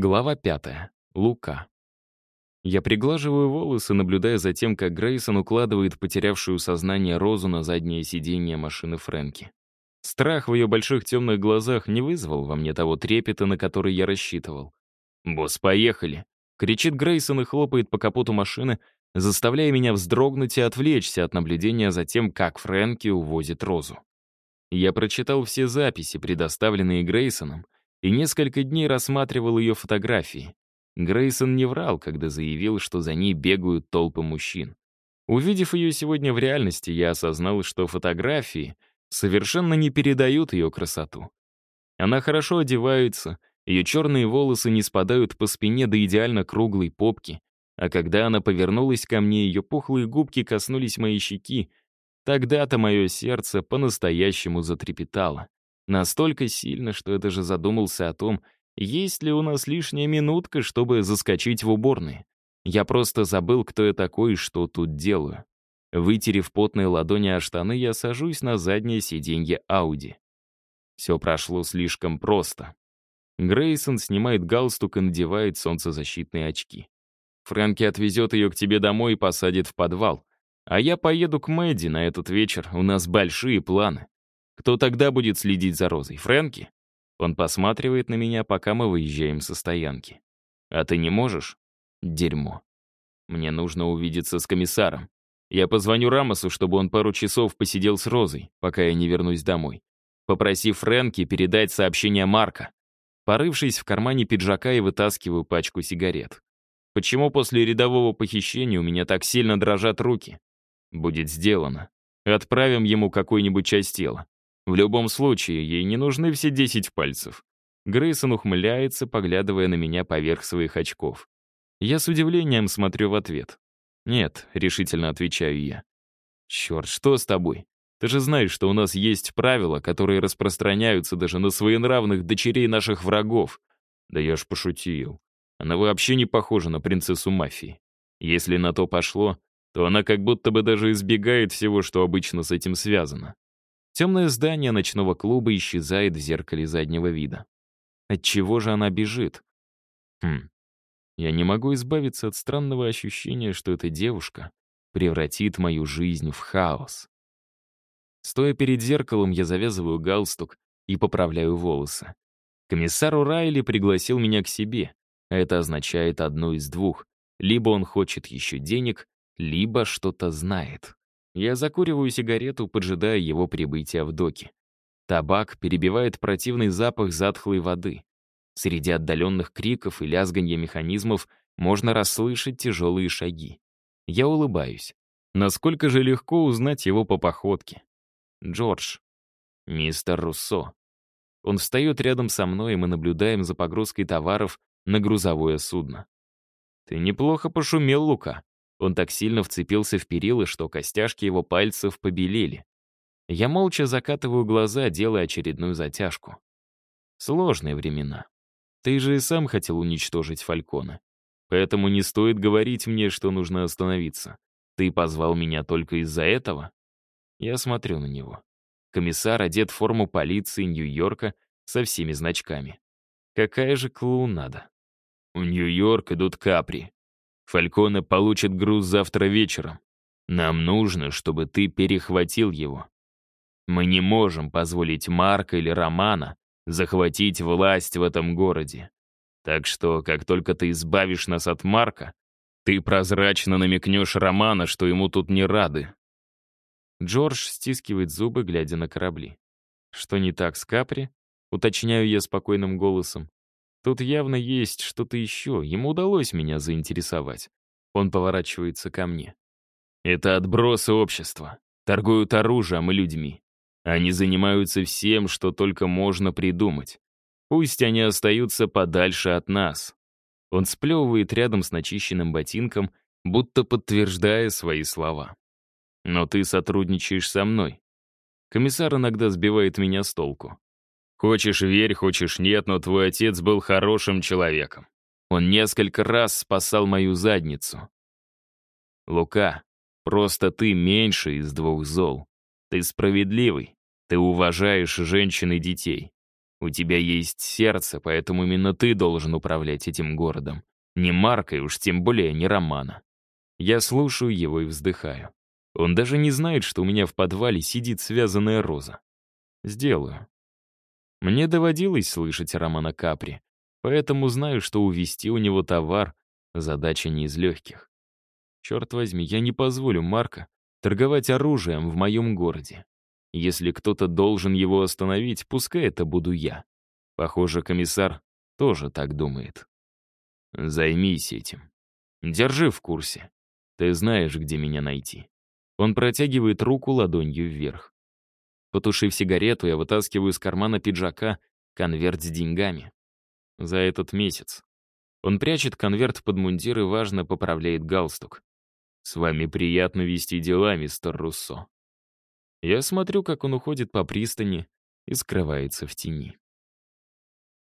Глава пятая. Лука. Я приглаживаю волосы, наблюдая за тем, как Грейсон укладывает потерявшую сознание Розу на заднее сиденье машины Фрэнки. Страх в ее больших темных глазах не вызвал во мне того трепета, на который я рассчитывал. «Босс, поехали!» — кричит Грейсон и хлопает по капоту машины, заставляя меня вздрогнуть и отвлечься от наблюдения за тем, как Фрэнки увозит Розу. Я прочитал все записи, предоставленные Грейсоном, и несколько дней рассматривал ее фотографии. Грейсон не врал, когда заявил, что за ней бегают толпы мужчин. Увидев ее сегодня в реальности, я осознал, что фотографии совершенно не передают ее красоту. Она хорошо одевается, ее черные волосы не спадают по спине до идеально круглой попки, а когда она повернулась ко мне, ее пухлые губки коснулись моей щеки, тогда-то мое сердце по-настоящему затрепетало. Настолько сильно, что я даже задумался о том, есть ли у нас лишняя минутка, чтобы заскочить в уборные. Я просто забыл, кто я такой и что тут делаю. Вытерев потные ладони о штаны, я сажусь на заднее сиденье Ауди. Все прошло слишком просто. Грейсон снимает галстук и надевает солнцезащитные очки. Фрэнки отвезет ее к тебе домой и посадит в подвал. А я поеду к Мэдди на этот вечер, у нас большие планы. Кто тогда будет следить за Розой? Фрэнки? Он посматривает на меня, пока мы выезжаем со стоянки. А ты не можешь? Дерьмо. Мне нужно увидеться с комиссаром. Я позвоню Рамосу, чтобы он пару часов посидел с Розой, пока я не вернусь домой. Попросив Фрэнки передать сообщение Марка. Порывшись в кармане пиджака, я вытаскиваю пачку сигарет. Почему после рядового похищения у меня так сильно дрожат руки? Будет сделано. Отправим ему какую-нибудь часть тела. В любом случае, ей не нужны все десять пальцев. Грейсон ухмыляется, поглядывая на меня поверх своих очков. Я с удивлением смотрю в ответ. «Нет», — решительно отвечаю я. «Черт, что с тобой? Ты же знаешь, что у нас есть правила, которые распространяются даже на своенравных дочерей наших врагов». Да я ж пошутил. Она вообще не похожа на принцессу мафии. Если на то пошло, то она как будто бы даже избегает всего, что обычно с этим связано. Темное здание ночного клуба исчезает в зеркале заднего вида. От чего же она бежит? Хм. Я не могу избавиться от странного ощущения, что эта девушка превратит мою жизнь в хаос. Стоя перед зеркалом, я завязываю галстук и поправляю волосы. Комиссар Урайли пригласил меня к себе, это означает одно из двух. Либо он хочет еще денег, либо что-то знает. Я закуриваю сигарету, поджидая его прибытия в доки. Табак перебивает противный запах затхлой воды. Среди отдаленных криков и лязганья механизмов можно расслышать тяжелые шаги. Я улыбаюсь. Насколько же легко узнать его по походке. Джордж. Мистер Руссо. Он встает рядом со мной, и мы наблюдаем за погрузкой товаров на грузовое судно. «Ты неплохо пошумел, Лука», он так сильно вцепился в перила, что костяшки его пальцев побелели. Я молча закатываю глаза, делая очередную затяжку. Сложные времена. Ты же и сам хотел уничтожить Фалькона. Поэтому не стоит говорить мне, что нужно остановиться. Ты позвал меня только из-за этого? Я смотрю на него. Комиссар одет в форму полиции Нью-Йорка со всеми значками. Какая же клоунада. У Нью-Йорк идут капри, Фалькона получит груз завтра вечером. Нам нужно, чтобы ты перехватил его. Мы не можем позволить Марка или Романа захватить власть в этом городе. Так что, как только ты избавишь нас от Марка, ты прозрачно намекнешь Романа, что ему тут не рады. Джордж стискивает зубы, глядя на корабли. Что не так с Капри? Уточняю я спокойным голосом. Тут явно есть что-то еще. Ему удалось меня заинтересовать. Он поворачивается ко мне. Это отбросы общества. Торгуют оружием и людьми. Они занимаются всем, что только можно придумать. Пусть они остаются подальше от нас. Он сплевывает рядом с начищенным ботинком, будто подтверждая свои слова. Но ты сотрудничаешь со мной. Комиссар иногда сбивает меня с толку. Хочешь верь, хочешь нет, но твой отец был хорошим человеком. Он несколько раз спасал мою задницу. Лука, просто ты меньше из двух зол. Ты справедливый, ты уважаешь женщин и детей. У тебя есть сердце, поэтому именно ты должен управлять этим городом. Не Марка и уж тем более не Романа. Я слушаю его и вздыхаю. Он даже не знает, что у меня в подвале сидит связанная роза. Сделаю. Мне доводилось слышать Романа Капри, поэтому знаю, что увести у него товар — задача не из легких. Черт возьми, я не позволю Марка торговать оружием в моем городе. Если кто-то должен его остановить, пускай это буду я. Похоже, комиссар тоже так думает. Займись этим. Держи в курсе. Ты знаешь, где меня найти. Он протягивает руку ладонью вверх. Потушив сигарету, я вытаскиваю из кармана пиджака конверт с деньгами. За этот месяц. Он прячет конверт под мундир и важно поправляет галстук. «С вами приятно вести дела, мистер Руссо». Я смотрю, как он уходит по пристани и скрывается в тени.